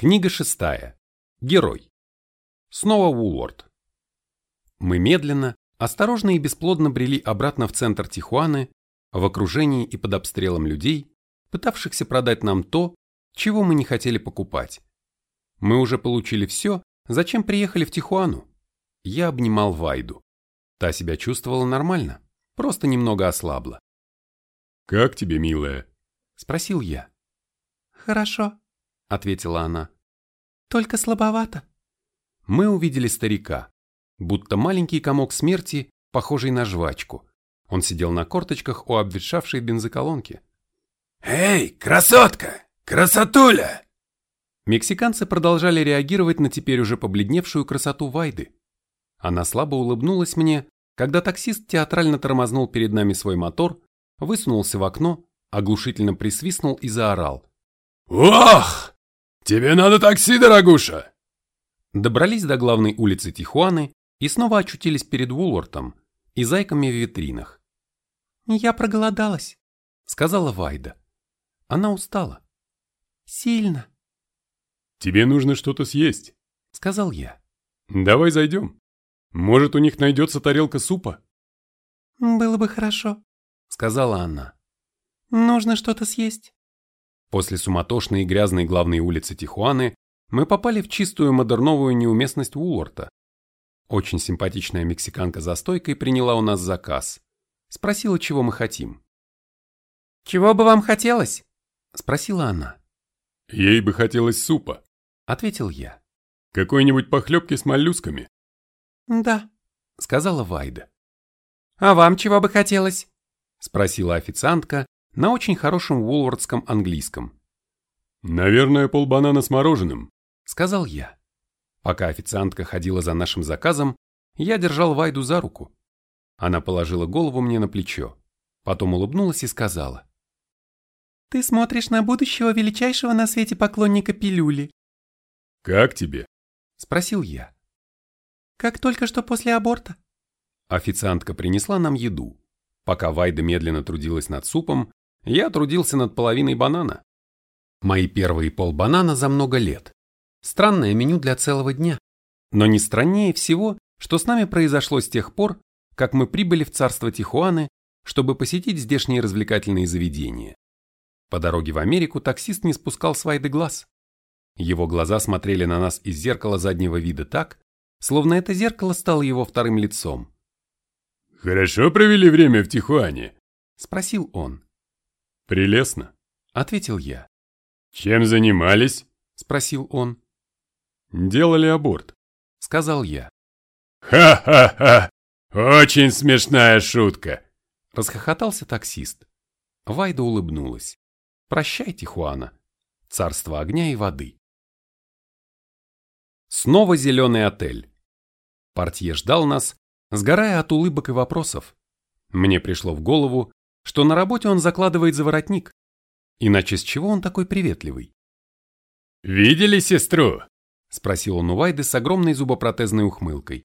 Книга шестая. Герой. Снова Вулворд. Мы медленно, осторожно и бесплодно брели обратно в центр Тихуаны, в окружении и под обстрелом людей, пытавшихся продать нам то, чего мы не хотели покупать. Мы уже получили все, зачем приехали в Тихуану. Я обнимал Вайду. Та себя чувствовала нормально, просто немного ослабла. «Как тебе, милая?» – спросил я. «Хорошо», — ответила она. «Только слабовато». Мы увидели старика, будто маленький комок смерти, похожий на жвачку. Он сидел на корточках у обветшавшей бензоколонки. «Эй, красотка! Красотуля!» Мексиканцы продолжали реагировать на теперь уже побледневшую красоту Вайды. Она слабо улыбнулась мне, когда таксист театрально тормознул перед нами свой мотор, высунулся в окно, оглушительно присвистнул и заорал. «Ох! Тебе надо такси, дорогуша!» Добрались до главной улицы Тихуаны и снова очутились перед Вулвортом и зайками в витринах. «Я проголодалась», — сказала Вайда. Она устала. «Сильно». «Тебе нужно что-то съесть», — сказал я. «Давай зайдем. Может, у них найдется тарелка супа?» «Было бы хорошо», — сказала она. «Нужно что-то съесть». После суматошной и грязной главной улицы Тихуаны мы попали в чистую модерновую неуместность Уорта. Очень симпатичная мексиканка за стойкой приняла у нас заказ. Спросила, чего мы хотим. «Чего бы вам хотелось?» – спросила она. «Ей бы хотелось супа», – ответил я. «Какой-нибудь похлебки с моллюсками?» «Да», – сказала Вайда. «А вам чего бы хотелось?» – спросила официантка, на очень хорошем вулвардском английском. «Наверное, полбанана с мороженым», — сказал я. Пока официантка ходила за нашим заказом, я держал Вайду за руку. Она положила голову мне на плечо, потом улыбнулась и сказала. «Ты смотришь на будущего величайшего на свете поклонника пилюли». «Как тебе?» — спросил я. «Как только что после аборта». Официантка принесла нам еду. Пока Вайда медленно трудилась над супом, я трудился над половиной банана. Мои первые полбанана за много лет. Странное меню для целого дня. Но не страннее всего, что с нами произошло с тех пор, как мы прибыли в царство Тихуаны, чтобы посетить здешние развлекательные заведения. По дороге в Америку таксист не спускал с Вайды глаз. Его глаза смотрели на нас из зеркала заднего вида так, словно это зеркало стало его вторым лицом. «Хорошо провели время в Тихуане?» – спросил он. «Прелестно», — ответил я. «Чем занимались?» — спросил он. «Делали аборт», — сказал я. «Ха-ха-ха! Очень смешная шутка!» — расхохотался таксист. Вайда улыбнулась. «Прощай, Тихуана. Царство огня и воды». Снова зеленый отель. Портье ждал нас, сгорая от улыбок и вопросов. Мне пришло в голову, что на работе он закладывает за воротник. Иначе с чего он такой приветливый? «Видели сестру?» – спросил он у Вайды с огромной зубопротезной ухмылкой.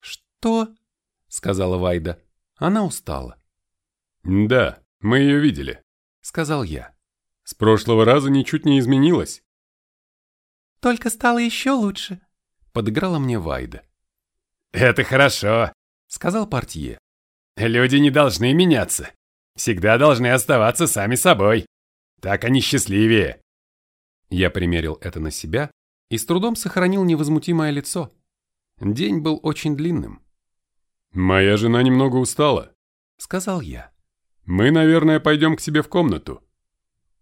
«Что?» – сказала Вайда. Она устала. «Да, мы ее видели», – сказал я. «С прошлого раза ничуть не изменилось». «Только стало еще лучше», – подыграла мне Вайда. «Это хорошо», – сказал портье. «Люди не должны меняться всегда должны оставаться сами собой. Так они счастливее. Я примерил это на себя и с трудом сохранил невозмутимое лицо. День был очень длинным. «Моя жена немного устала», — сказал я. «Мы, наверное, пойдем к себе в комнату».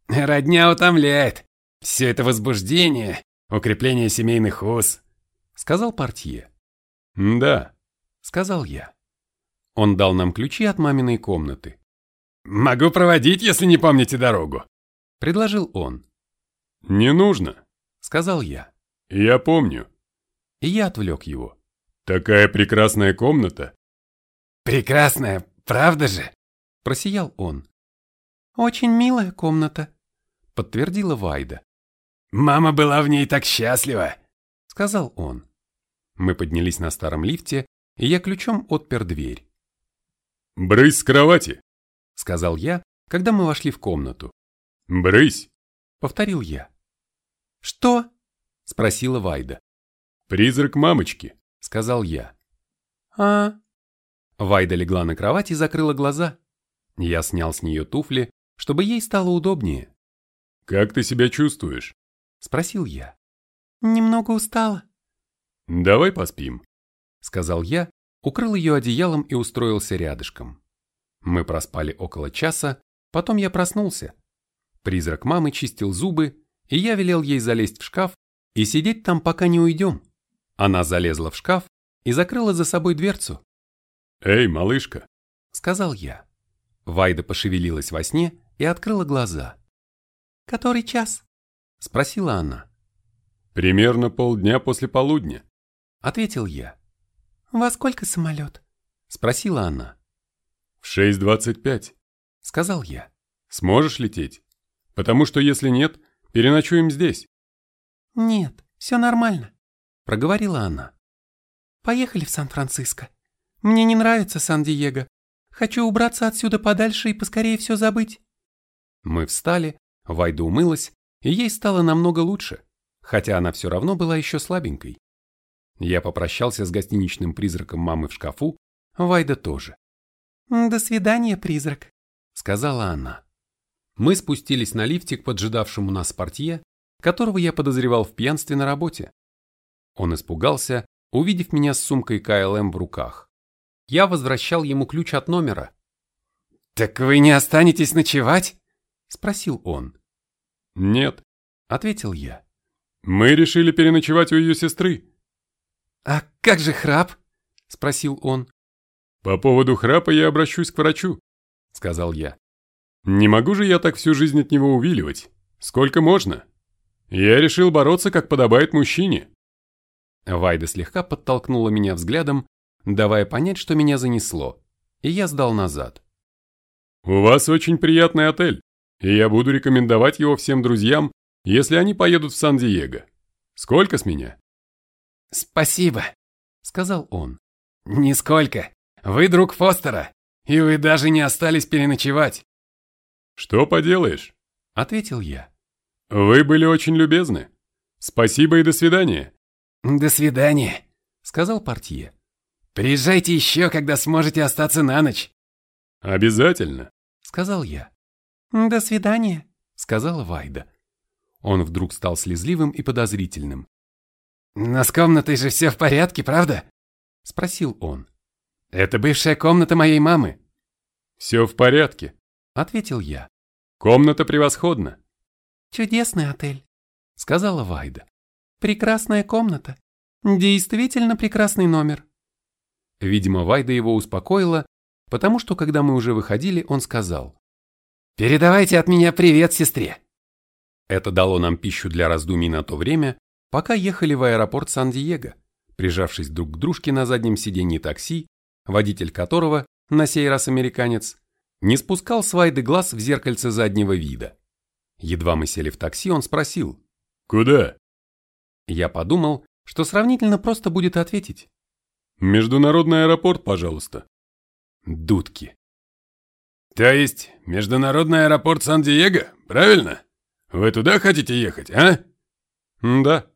«Родня утомляет. Все это возбуждение, укрепление семейных уз», — сказал портье. «Да», — сказал я. Он дал нам ключи от маминой комнаты. «Могу проводить, если не помните дорогу», — предложил он. «Не нужно», — сказал я. «Я помню». И я отвлек его. «Такая прекрасная комната». «Прекрасная, правда же?» — просиял он. «Очень милая комната», — подтвердила Вайда. «Мама была в ней так счастлива», — сказал он. Мы поднялись на старом лифте, и я ключом отпер дверь. «Брысь с кровати», — сказал я, когда мы вошли в комнату. «Брысь!» — повторил я. «Что?» Спросила Вайда. Призрак мамочки, Сказал я. А, Вайда легла на кровать и закрыла глаза. Я снял с нее туфли, чтобы ей стало удобнее. Как ты себя чувствуешь? Спросил я. немного устала. Давай поспим. Сказал я, укрыл ее одеялом и устроился рядышком. Мы проспали около часа, потом я проснулся. Призрак мамы чистил зубы, и я велел ей залезть в шкаф и сидеть там, пока не уйдем. Она залезла в шкаф и закрыла за собой дверцу. Эй, малышка. Сказал я. Вайда пошевелилась во сне и открыла глаза. Который час? Спросила она. Примерно полдня после полудня. Ответил я. Во сколько самолет? Спросила она. В 6.25. Сказал я. Сможешь лететь? Потому что если нет, переночуем здесь. Нет, все нормально. Проговорила она. Поехали в Сан-Франциско. Мне не нравится Сан-Диего. Хочу убраться отсюда подальше и поскорее все забыть. Мы встали, Вайда умылась, и ей стало намного лучше, хотя она все равно была еще слабенькой. Я попрощался с гостиничным призраком мамы в шкафу, Вайда тоже. До свидания, призрак. сказала она. Мы спустились на лифте к поджидавшему нас портье, которого я подозревал в пьянстве на работе. Он испугался, увидев меня с сумкой КЛМ в руках. Я возвращал ему ключ от номера. «Так вы не останетесь ночевать?» – спросил он. Нет, – ответил я. мы решили переночевать у ее сестры. «А как же храп?» – спросил он. По поводу храпа я обращусь к врачу, – сказал я. Не могу же я так всю жизнь от него увиливать. Сколько можно? Я решил бороться, как подобает мужчине. Вайда слегка подтолкнула меня взглядом, давая понять, что меня занесло, и я сдал назад. У вас очень приятный отель, и я буду рекомендовать его всем друзьям, если они поедут в Сан-Диего. Сколько с меня? «Спасибо», – сказал он. «Нисколько. Вы друг Фостера, и вы даже не остались переночевать». Что поделаешь? – ответил я. Вы были очень любезны. Спасибо и до свидания. «До свидания», – сказал портье. «Приезжайте еще, когда сможете остаться на ночь». Обязательно. – сказал я. До свидания. – сказала Вайда. Он вдруг стал слезливым и подозрительным. «Но с комнатой же все в порядке, правда?» – спросил он. «Это бывшая комната моей мамы». Все в порядке. – ответил я. Комната превосходна. Чудесный отель. – сказала Вайда. Прекрасная комната. Действительно прекрасный номер. Видимо, Вайда его успокоила, потому что, когда мы уже выходили, он сказал. «Передавайте от меня привет сестре». Это дало нам пищу для раздумий на то время, пока ехали в аэропорт Сан-Диего, прижавшись друг к дружке на заднем сиденье такси, водитель которого, на сей раз американец, не спускал с Вайды глаз в зеркальце заднего вида. Едва мы сели в такси, он спросил. Куда? Я подумал, что сравнительно просто будет ответить. Международный аэропорт, пожалуйста. Дудки. «То есть, международный аэропорт Сан-Диего, правильно? Вы туда хотите ехать, а?» Да. —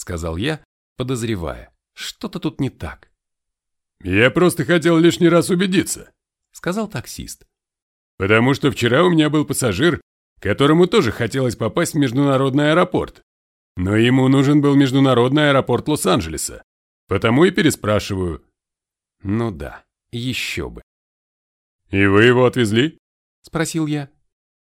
сказал я, подозревая. Что-то тут не так. Я просто хотел лишний раз убедиться. — сказал таксист. Потому что вчера у меня был пассажир, которому тоже хотелось попасть в международный аэропорт. Но ему нужен был международный аэропорт Лос-Анджелеса. Потому и переспрашиваю. Ну да, еще бы. И вы его отвезли? — спросил я.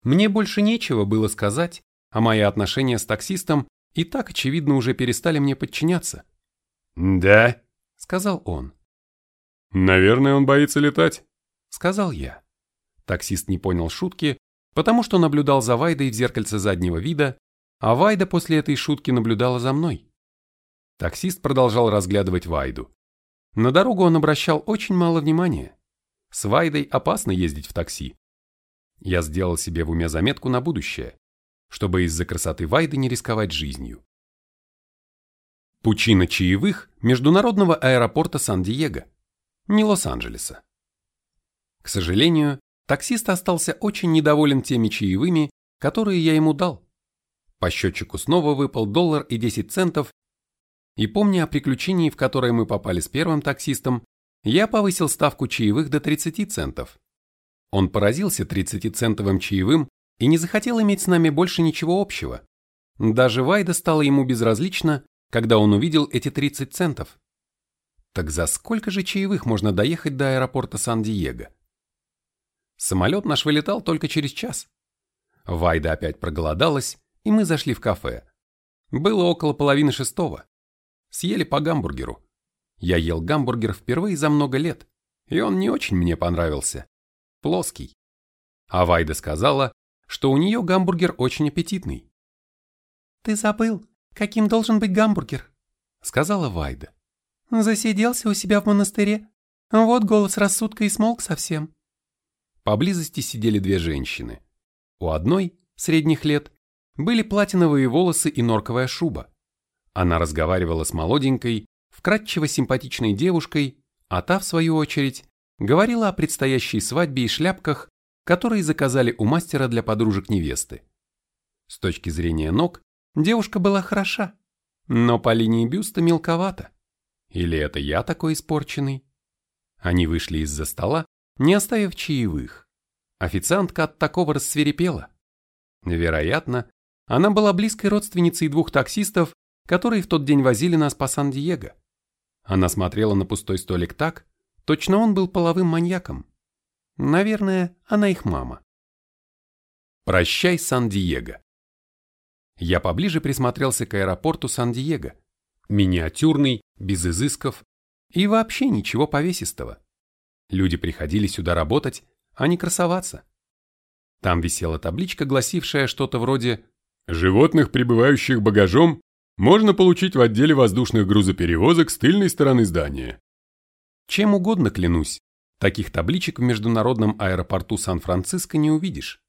Мне больше нечего было сказать, а мои отношения с таксистом и так, очевидно, уже перестали мне подчиняться. Да, — сказал он. Наверное, он боится летать. — сказал я. Таксист не понял шутки, потому что наблюдал за Вайдой в зеркальце заднего вида, а Вайда после этой шутки наблюдала за мной. Таксист продолжал разглядывать Вайду. На дорогу он обращал очень мало внимания. С Вайдой опасно ездить в такси. Я сделал себе в уме заметку на будущее, чтобы из-за красоты Вайды не рисковать жизнью. Пучина чаевых международного аэропорта Сан-Диего, не Лос-Анджелеса. К сожалению, таксист остался очень недоволен теми чаевыми, которые я ему дал. По счетчику снова выпал доллар и 10 центов, и помня о приключении, в которое мы попали с первым таксистом, я повысил ставку чаевых до 30 центов. Он поразился 30-центовым чаевым и не захотел иметь с нами больше ничего общего. Даже Вайда стало ему безразлично, когда он увидел эти 30 центов. Так за сколько же чаевых можно доехать до аэропорта Сан-Диего? Самолет наш вылетал только через час. Вайда опять проголодалась, и мы зашли в кафе. Было около половины шестого. Съели по гамбургеру. Я ел гамбургер впервые за много лет, и он не очень мне понравился. Плоский. А Вайда сказала, что у нее гамбургер очень аппетитный. «Ты забыл, каким должен быть гамбургер», — сказала Вайда. «Засиделся у себя в монастыре. Вот голос рассудка и смолк совсем». Поблизости сидели две женщины. У одной, средних лет, были платиновые волосы и норковая шуба. Она разговаривала с молоденькой, вкрадчиво симпатичной девушкой, а та, в свою очередь, говорила о предстоящей свадьбе и шляпках, которые заказали у мастера для подружек невесты. С точки зрения ног, девушка была хороша, но по линии бюста мелковата. Или это я такой испорченный? Они вышли из-за стола, не оставив чаевых. Официантка от такого рассверепела. Вероятно, она была близкой родственницей двух таксистов, которые в тот день возили нас по Сан-Диего. Она смотрела на пустой столик так, точно он был половым маньяком. Наверное, она их мама. Прощай, Сан-Диего. Я поближе присмотрелся к аэропорту Сан-Диего. Миниатюрный, без изысков и вообще ничего повесистого. Люди приходили сюда работать, а не красоваться. Там висела табличка, гласившая что-то вроде «Животных, прибывающих багажом, можно получить в отделе воздушных грузоперевозок с тыльной стороны здания». Чем угодно клянусь, таких табличек в международном аэропорту Сан-Франциско не увидишь.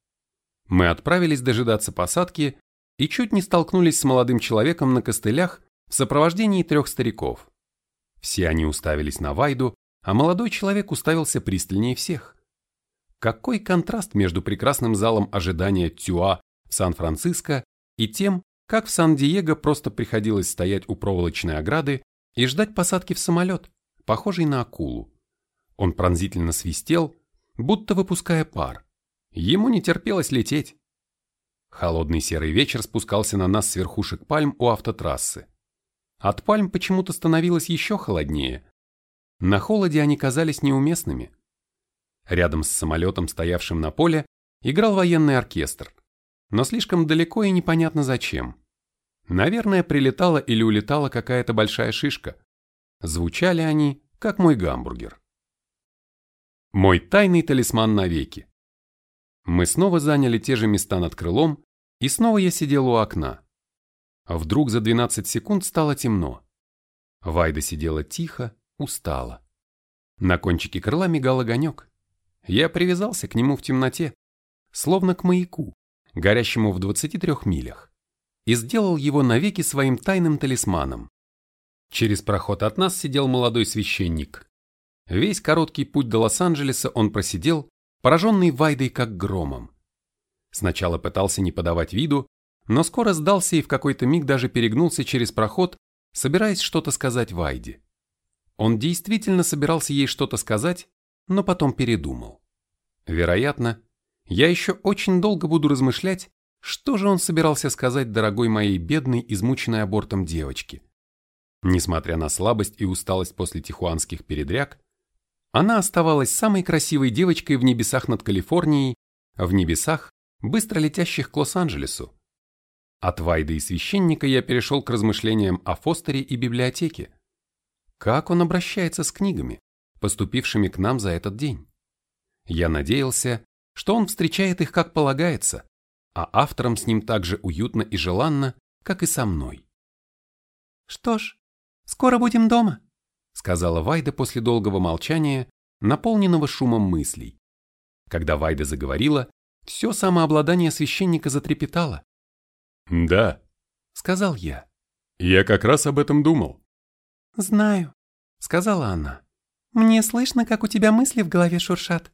Мы отправились дожидаться посадки и чуть не столкнулись с молодым человеком на костылях в сопровождении трех стариков. Все они уставились на Вайду, а молодой человек уставился пристальнее всех. Какой контраст между прекрасным залом ожидания Тюа в Сан-Франциско и тем, как в Сан-Диего просто приходилось стоять у проволочной ограды и ждать посадки в самолет, похожий на акулу. Он пронзительно свистел, будто выпуская пар. Ему не терпелось лететь. Холодный серый вечер спускался на нас с верхушек пальм у автотрассы. От пальм почему-то становилось еще холоднее. На холоде они казались неуместными. Рядом с самолетом, стоявшим на поле, играл военный оркестр, но слишком далеко и непонятно зачем. Наверное, прилетала или улетала какая-то большая шишка. Звучали они, как мой гамбургер. Мой тайный талисман навеки. Мы снова заняли те же места над крылом, и снова я сидел у окна. Вдруг за 12 секунд стало темно. Вайда сидела тихо, устала. На кончике крыла мигал огонек. Я привязался к нему в темноте, словно к маяку, горящему в 23 милях, и сделал его навеки своим тайным талисманом. Через проход от нас сидел молодой священник. Весь короткий путь до Лос-Анджелеса он просидел, пораженный Вайдой как громом. Сначала пытался не подавать виду, но скоро сдался и в какой-то миг даже перегнулся через проход, собираясь что-то сказать Вайде. Он действительно собирался ей что-то сказать, но потом передумал. Вероятно, я еще очень долго буду размышлять, что же он собирался сказать дорогой моей бедной, измученной абортом девочке. Несмотря на слабость и усталость после тихуанских передряг, она оставалась самой красивой девочкой в небесах над Калифорнией, в небесах, быстро летящих к Лос-Анджелесу. От Вайды и священника я перешел к размышлениям о Фостере и библиотеке. Как он обращается с книгами? поступившими к нам за этот день. Я надеялся, что он встречает их как полагается, а авторам с ним так же уютно и желанно, как и со мной. «Что ж, скоро будем дома», — сказала Вайда после долгого молчания, наполненного шумом мыслей. Когда Вайда заговорила, все самообладание священника затрепетало. «Да», — сказал я. «Я как раз об этом думал». «Знаю», — сказала она. Мне слышно, как у тебя мысли в голове шуршат.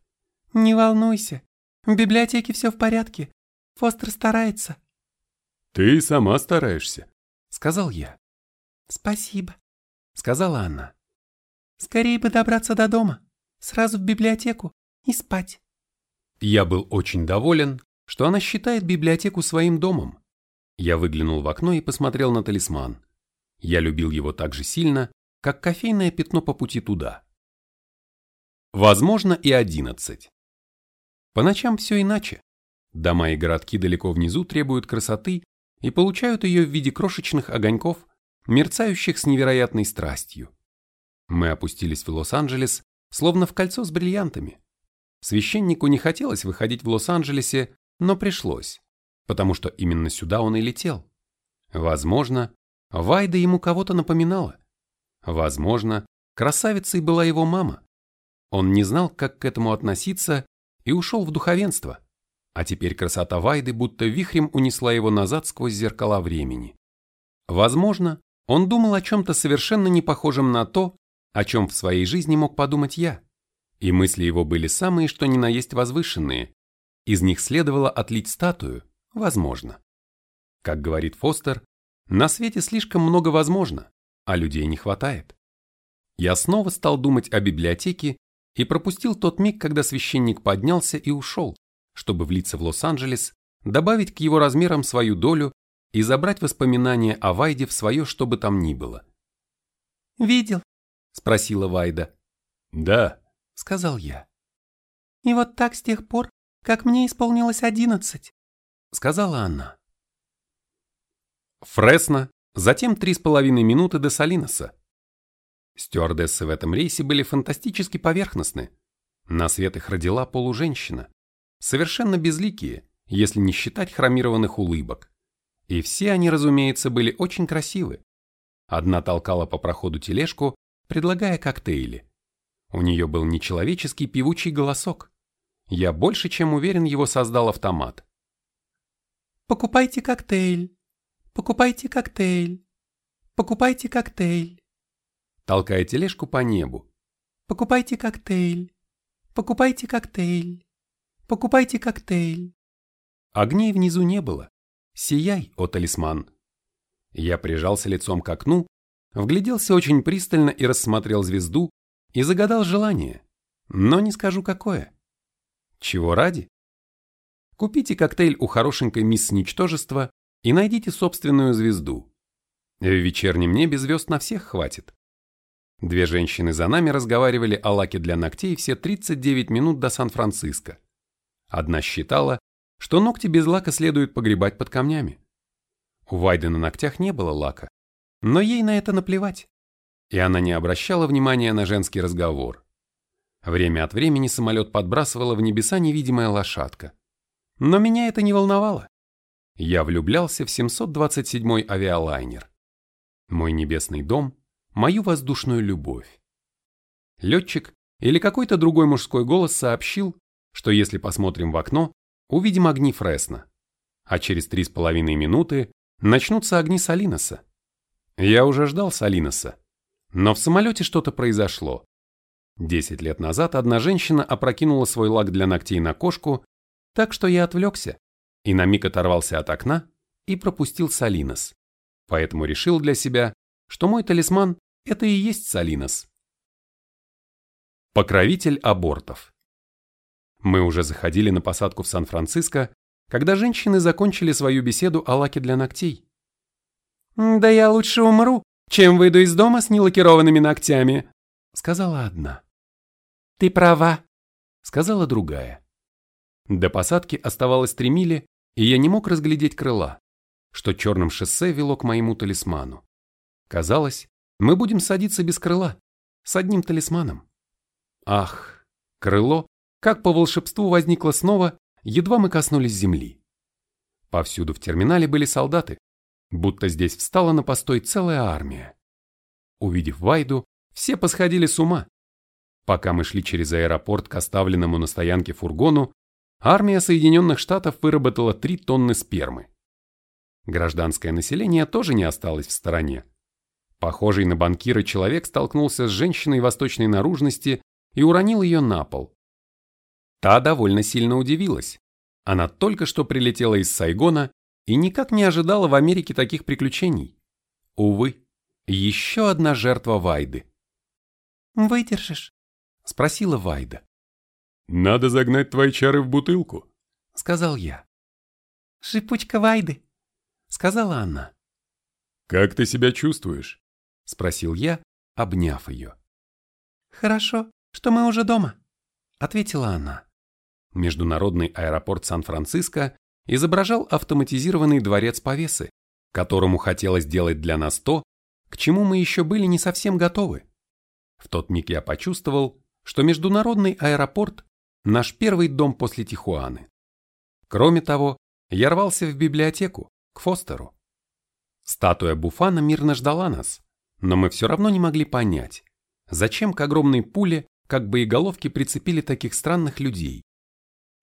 Не волнуйся. В библиотеке все в порядке. Фостер старается. Ты сама стараешься, сказал я. Спасибо, сказала она. Скорее бы добраться до дома, сразу в библиотеку и спать. Я был очень доволен, что она считает библиотеку своим домом. Я выглянул в окно и посмотрел на талисман. Я любил его так же сильно, как кофейное пятно по пути туда. Возможно, и одиннадцать. По ночам все иначе. Дома и городки далеко внизу требуют красоты и получают ее в виде крошечных огоньков, мерцающих с невероятной страстью. Мы опустились в Лос-Анджелес, словно в кольцо с бриллиантами. Священнику не хотелось выходить в Лос-Анджелесе, но пришлось, потому что именно сюда он и летел. Возможно, Вайда ему кого-то напоминала. Возможно, красавицей была его мама. Он не знал, как к этому относиться, и ушел в духовенство. А теперь красота Вайды будто вихрем унесла его назад сквозь зеркала времени. Возможно, он думал о чем-то совершенно не похожем на то, о чем в своей жизни мог подумать я. И мысли его были самые что ни на есть возвышенные. Из них следовало отлить статую, возможно. Как говорит Фостер, на свете слишком много возможно, а людей не хватает. Я снова стал думать о библиотеке и пропустил тот миг, когда священник поднялся и ушел, чтобы влиться в Лос-Анджелес, добавить к его размерам свою долю и забрать воспоминания о Вайде в свое что бы там ни было. «Видел?» Спросила Вайда. Да, сказал я. И вот так с тех пор, как мне исполнилось одиннадцать, сказала она. Фресно, затем три с половиной минуты до Салиноса. Стюардессы в этом рейсе были фантастически поверхностны. На свет их родила полуженщина, совершенно безликие, если не считать хромированных улыбок. И все они, разумеется, были очень красивы. Одна толкала по проходу тележку, предлагая коктейли. У нее был нечеловеческий певучий голосок. Я больше чем уверен, его создал автомат. «Покупайте коктейль! Покупайте коктейль! Покупайте коктейль!» Толкая тележку по небу. «Покупайте коктейль! Покупайте коктейль! Покупайте коктейль!» Огней внизу не было. Сияй, о талисман! Я прижался лицом к окну вгляделся очень пристально и рассмотрел звезду и загадал желание, но не скажу какое. Чего ради? Купите коктейль у хорошенькой мисс Ничтожества и найдите собственную звезду. В вечернем небе звезд на всех хватит. Две женщины за нами разговаривали о лаке для ногтей все 39 минут до Сан-Франциско. Одна считала, что ногти без лака следует погребать под камнями. У Вайды на ногтях не было лака, но ей на это наплевать. И она не обращала внимания на женский разговор. Время от времени самолет подбрасывала в небеса невидимая лошадка. Но меня это не волновало. Я влюблялся в 727-й авиалайнер. Мой небесный дом, мою воздушную любовь. Летчик или какой-то другой мужской голос сообщил, что если посмотрим в окно, увидим огни Фресно, а через три с половиной минуты начнутся огни Салиноса. Я уже ждал Салиноса, но в самолете что-то произошло. Десять лет назад одна женщина опрокинула свой лак для ногтей на кошку, так что я отвлекся и на миг оторвался от окна и пропустил Салинос. Поэтому решил для себя, что мой талисман – это и есть Салинос. Покровитель абортов. Мы уже заходили на посадку в Сан-Франциско, когда женщины закончили свою беседу о лаке для ногтей. «Да я лучше умру, чем выйду из дома с нелакированными ногтями», — сказала одна. «Ты права», — сказала другая. До посадки оставалось три мили, и я не мог разглядеть крыла, что черным шоссе вело к моему талисману. Казалось, мы будем садиться без крыла, с одним талисманом. Ах, крыло, как по волшебству возникло снова, едва мы коснулись земли. Повсюду в терминале были солдаты, будто здесь встала на постой целая армия. Увидев Вайду, все посходили с ума. Пока мы шли через аэропорт к оставленному на стоянке фургону, армия Соединенных Штатов выработала 3 тонны спермы. Гражданское население тоже не осталось в стороне. Похожий на банкира человек столкнулся с женщиной восточной наружности и уронил ее на пол. Та довольно сильно удивилась. Она только что прилетела из Сайгона и никак не ожидала в Америке таких приключений. Увы, еще одна жертва Вайды. «Выдержишь?» — спросила Вайда. «Надо загнать твои чары в бутылку», — сказал я. «Шипучка Вайды», — сказала она. «Как ты себя чувствуешь?» — спросил я, обняв ее. «Хорошо, что мы уже дома», — ответила она. Международный аэропорт Сан-Франциско изображал автоматизированный дворец повесы, которому хотелось сделать для нас то, к чему мы еще были не совсем готовы. В тот миг я почувствовал, что международный аэропорт – наш первый дом после Тихуаны. Кроме того, я рвался в библиотеку, к Фостеру. Статуя Буфана мирно ждала нас, но мы все равно не могли понять, зачем к огромной пуле как боеголовки прицепили таких странных людей.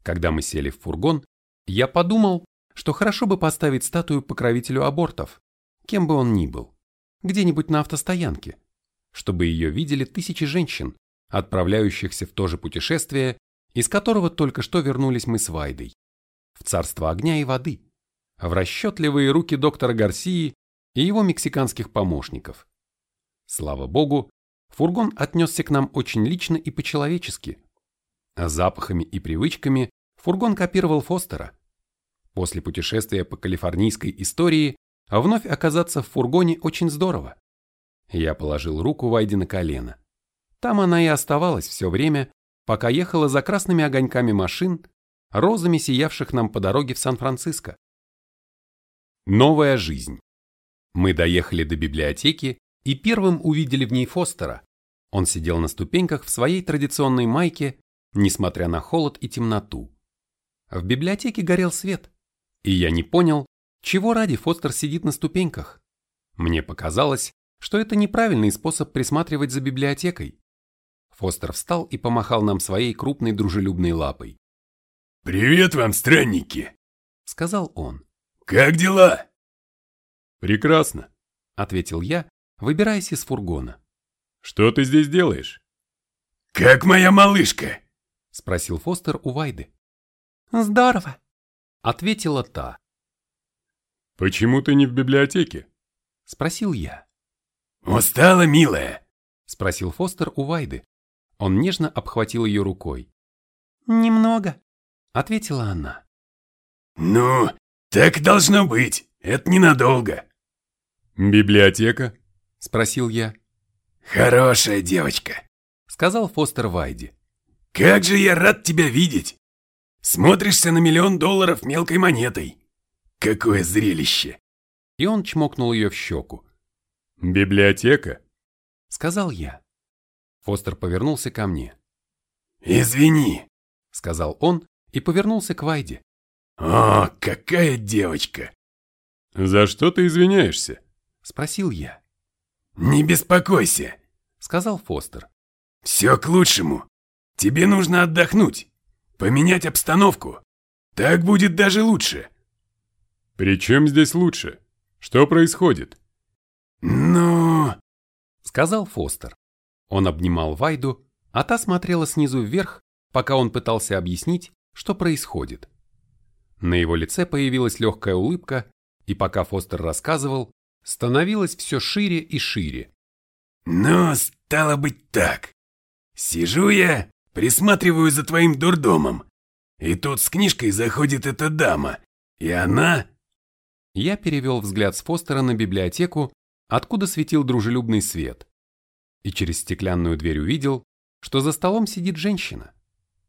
Когда мы сели в фургон, я подумал, что хорошо бы поставить статую покровителю абортов, кем бы он ни был, где-нибудь на автостоянке, чтобы ее видели тысячи женщин, отправляющихся в то же путешествие, из которого только что вернулись мы с Вайдой, в царство огня и воды, в расчетливые руки доктора Гарсии и его мексиканских помощников. Слава богу, фургон отнесся к нам очень лично и по-человечески. А запахами и привычками фургон копировал Фостера. После путешествия по калифорнийской истории вновь оказаться в фургоне очень здорово. Я положил руку Вайди на колено. Там она и оставалась все время, пока ехала за красными огоньками машин, розами сиявших нам по дороге в Сан-Франциско. Новая жизнь. Мы доехали до библиотеки и первым увидели в ней Фостера. Он сидел на ступеньках в своей традиционной майке, несмотря на холод и темноту. В библиотеке горел свет, и я не понял, чего ради Фостер сидит на ступеньках. Мне показалось, что это неправильный способ присматривать за библиотекой. Фостер встал и помахал нам своей крупной дружелюбной лапой. «Привет вам, странники!» — сказал он. «Как дела?» «Прекрасно», — ответил я, выбираясь из фургона. «Что ты здесь делаешь?» «Как моя малышка?» — спросил Фостер у Вайды. «Здорово», — ответила та. «Почему ты не в библиотеке?» — спросил я. «Устала, милая?» — спросил Фостер у Вайды. Он нежно обхватил ее рукой. «Немного», — ответила она. «Ну, так должно быть. Это ненадолго». «Библиотека?» — спросил я. «Хорошая девочка», — сказал Фостер Вайди. «Как же я рад тебя видеть! Смотришься на миллион долларов мелкой монетой. Какое зрелище!» И он чмокнул ее в щеку. «Библиотека?» — сказал я. Фостер повернулся ко мне. «Извини», — сказал он и повернулся к Вайде. «О, какая девочка!» «За что ты извиняешься?» — спросил я. «Не беспокойся», — сказал Фостер. «Все к лучшему. Тебе нужно отдохнуть, поменять обстановку. Так будет даже лучше». «При чем здесь лучше? Что происходит?» «Ну...» — сказал Фостер. Он обнимал Вайду, а та смотрела снизу вверх, пока он пытался объяснить, что происходит. На его лице появилась легкая улыбка, и пока Фостер рассказывал, становилась все шире и шире. «Ну, стало быть так. Сижу я, присматриваю за твоим дурдомом, и тут с книжкой заходит эта дама, и она...» Я перевел взгляд с Фостера на библиотеку, откуда светил дружелюбный свет. И через стеклянную дверь увидел, что за столом сидит женщина.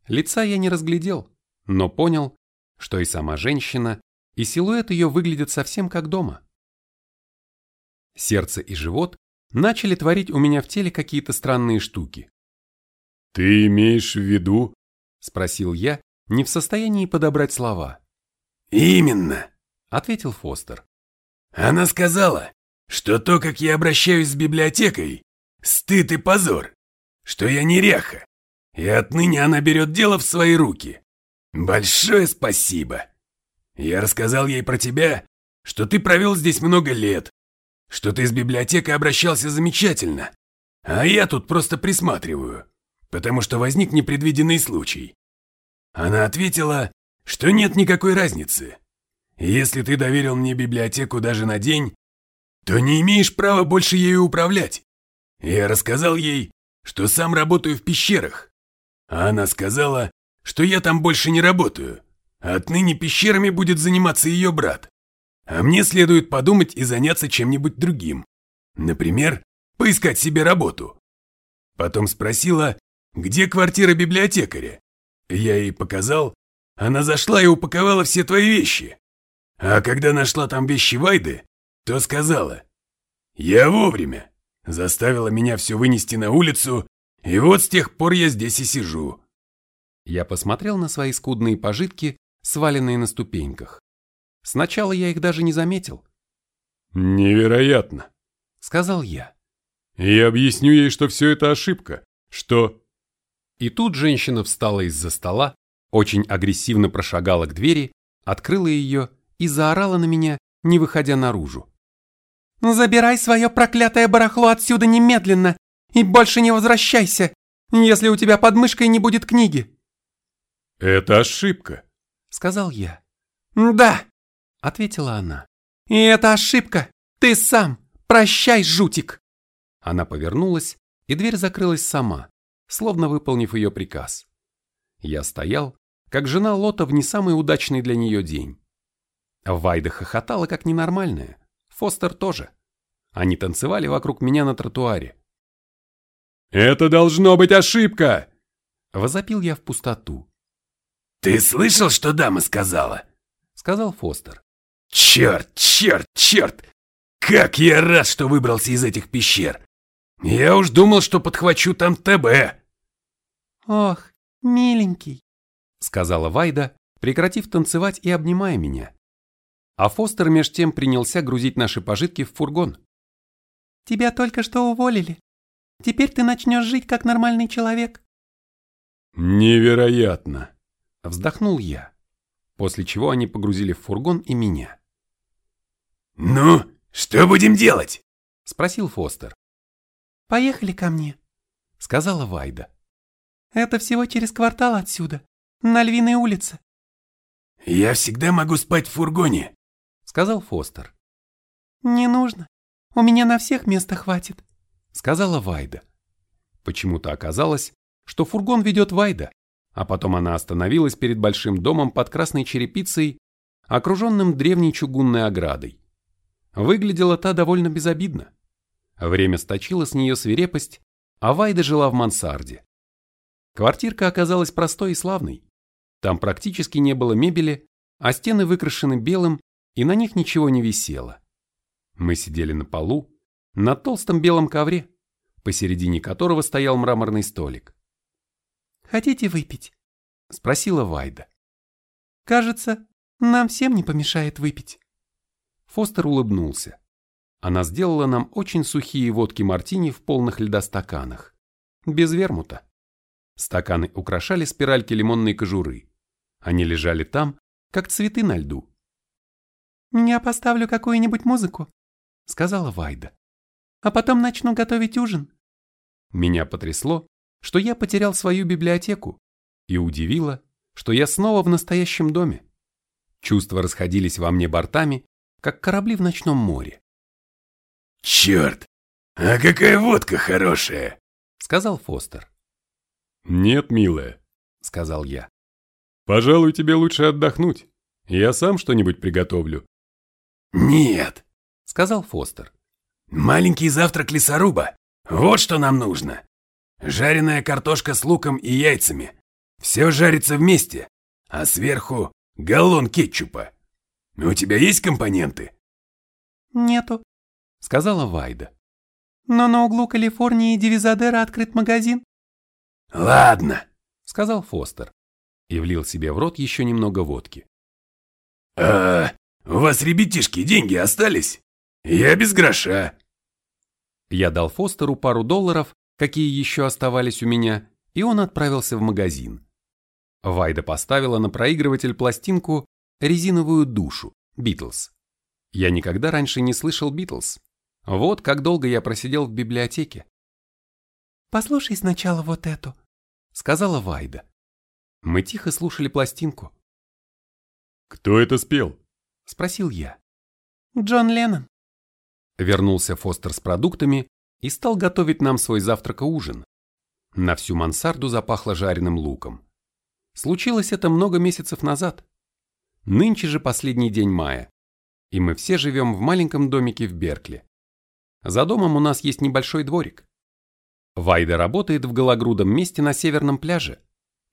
Лица я не разглядел, но понял, что и сама женщина, и силуэт ее выглядят совсем как дома. Сердце и живот начали творить у меня в теле какие-то странные штуки. «Ты имеешь в виду?» – спросил я, не в состоянии подобрать слова. «Именно», – ответил Фостер. «Она сказала, что то, как я обращаюсь с библиотекой, стыд и позор, что я неряха, и отныне она берет дело в свои руки. Большое спасибо. Я рассказал ей про тебя, что ты провел здесь много лет, что ты с библиотекой обращался замечательно, а я тут просто присматриваю, потому что возник непредвиденный случай. Она ответила, что нет никакой разницы. если ты доверил мне библиотеку даже на день, то не имеешь права больше ею управлять. Я рассказал ей, что сам работаю в пещерах. А она сказала, что я там больше не работаю. Отныне пещерами будет заниматься ее брат. А мне следует подумать и заняться чем-нибудь другим. Например, поискать себе работу. Потом спросила, где квартира библиотекаря. Я ей показал, она зашла и упаковала все твои вещи. А когда нашла там вещи Вайды, то сказала, «Я вовремя», заставила меня все вынести на улицу, и вот с тех пор я здесь и сижу. Я посмотрел на свои скудные пожитки, сваленные на ступеньках. Сначала я их даже не заметил. «Невероятно», — сказал я. «Я объясню ей, что все это ошибка, что...» И тут женщина встала из-за стола, очень агрессивно прошагала к двери, открыла ее и заорала на меня, не выходя наружу. «Забирай свое проклятое барахло отсюда немедленно и больше не возвращайся, если у тебя под мышкой не будет книги!» «Это ошибка», — сказал я. «Да», — ответила она. «И это ошибка! Ты сам! Прощай, жутик!» Она повернулась, и дверь закрылась сама, словно выполнив ее приказ. Я стоял, как жена Лота в не самый удачный для нее день. Вайда хохотала как ненормальная, Фостер тоже. Они танцевали вокруг меня на тротуаре. «Это должно быть ошибка!» Возопил я в пустоту. «Ты слышал, что дама сказала?» Сказал Фостер. «Черт, черт, черт! Как я рад, что выбрался из этих пещер! Я уж думал, что подхвачу там ТБ!» «Ох, миленький!» Сказала Вайда, прекратив танцевать и обнимая меня. А Фостер меж тем принялся грузить наши пожитки в фургон. «Тебя только что уволили. Теперь ты начнешь жить как нормальный человек». «Невероятно!» Вздохнул я, после чего они погрузили в фургон и меня. «Ну, что будем делать?» Спросил Фостер. «Поехали ко мне», — сказала Вайда. «Это всего через квартал отсюда, на Львиной улице». «Я всегда могу спать в фургоне», — сказал Фостер. «Не нужно, у меня на всех места хватит», — сказала Вайда. Почему-то оказалось, что фургон ведет Вайда, а потом она остановилась перед большим домом под красной черепицей, окруженным древней чугунной оградой. Выглядела та довольно безобидно. Время сточило с нее свирепость, а Вайда жила в мансарде. Квартирка оказалась простой и славной. Там практически не было мебели, а стены выкрашены белым, и на них ничего не висело. Мы сидели на полу, на толстом белом ковре, посередине которого стоял мраморный столик. «Хотите выпить?» – спросила Вайда. «Кажется, нам всем не помешает выпить». Фостер улыбнулся. Она сделала нам очень сухие водки-мартини в полных льдостаканах. Без вермута. Стаканы украшали спиральки лимонной кожуры. Они лежали там, как цветы на льду. «Я поставлю какую-нибудь музыку», — сказала Вайда. «А потом начну готовить ужин». Меня потрясло, что я потерял свою библиотеку, и удивило, что я снова в настоящем доме. Чувства расходились во мне бортами, как корабли в ночном море. «Черт, а какая водка хорошая!» — сказал Фостер. «Нет, милая», — сказал я. «Пожалуй, тебе лучше отдохнуть. Я сам что-нибудь приготовлю». «Нет», — сказал Фостер. «Маленький завтрак лесоруба. Вот что нам нужно. Жареная картошка с луком и яйцами. Все жарится вместе, а сверху галлон кетчупа. У тебя есть компоненты?» «Нету», — сказала Вайда. «Но на углу Калифорнии и Дивизадера открыт магазин». «Ладно», — сказал Фостер и влил себе в рот еще немного водки. «А у вас, ребятишки, деньги остались? Я без гроша». Я дал Фостеру пару долларов, какие еще оставались у меня, и он отправился в магазин. Вайда поставила на проигрыватель пластинку «Резиновую душу» Битлз. Я никогда раньше не слышал Битлз. Вот как долго я просидел в библиотеке. «Послушай сначала вот эту», — сказала Вайда. Мы тихо слушали пластинку. «Кто это спел?» – спросил я. Джон Леннон. Вернулся Фостер с продуктами и стал готовить нам свой завтрак и ужин. На всю мансарду запахло жареным луком. Случилось это много месяцев назад. Нынче же последний день мая, и мы все живем в маленьком домике в Беркли. За домом у нас есть небольшой дворик. Вайда работает в гологрудом месте на северном пляже,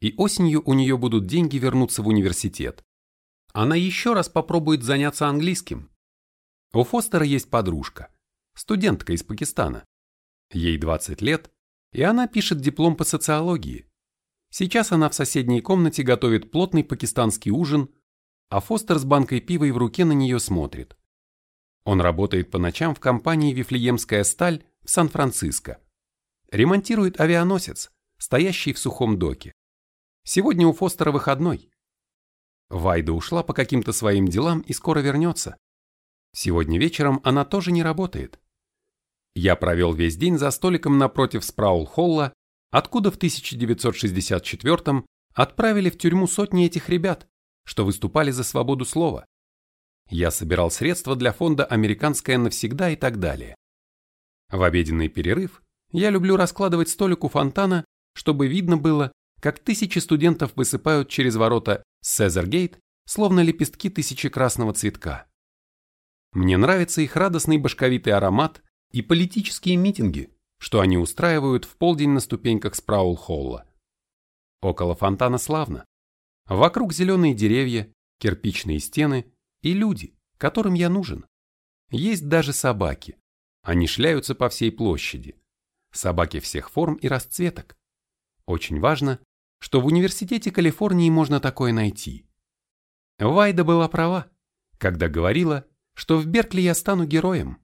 и осенью у нее будут деньги вернуться в университет. Она еще раз попробует заняться английским. У Фостера есть подружка, студентка из Пакистана. Ей 20 лет, и она пишет диплом по социологии. Сейчас она в соседней комнате готовит плотный пакистанский ужин, а Фостер с банкой пива в руке на нее смотрит. Он работает по ночам в компании «Вифлеемская сталь» в Сан-Франциско. Ремонтирует авианосец, стоящий в сухом доке. Сегодня у Фостера выходной. Вайда ушла по каким-то своим делам и скоро вернется. Сегодня вечером она тоже не работает. Я провел весь день за столиком напротив Спраул-Холла, откуда в 1964 отправили в тюрьму сотни этих ребят, что выступали за свободу слова. Я собирал средства для фонда «Американская навсегда» и так далее. В обеденный перерыв я люблю раскладывать столик у фонтана, чтобы видно было, как тысячи студентов высыпают через ворота Сезергейт, словно лепестки тысячи красного цветка. Мне нравится их радостный башковитый аромат и политические митинги, что они устраивают в полдень на ступеньках Спраул-Холла. Около фонтана славно. Вокруг зеленые деревья, кирпичные стены и люди, которым я нужен. Есть даже собаки. Они шляются по всей площади. Собаки всех форм и расцветок. Очень важно, что в Университете Калифорнии можно такое найти. Вайда была права, когда говорила, что в Беркли я стану героем.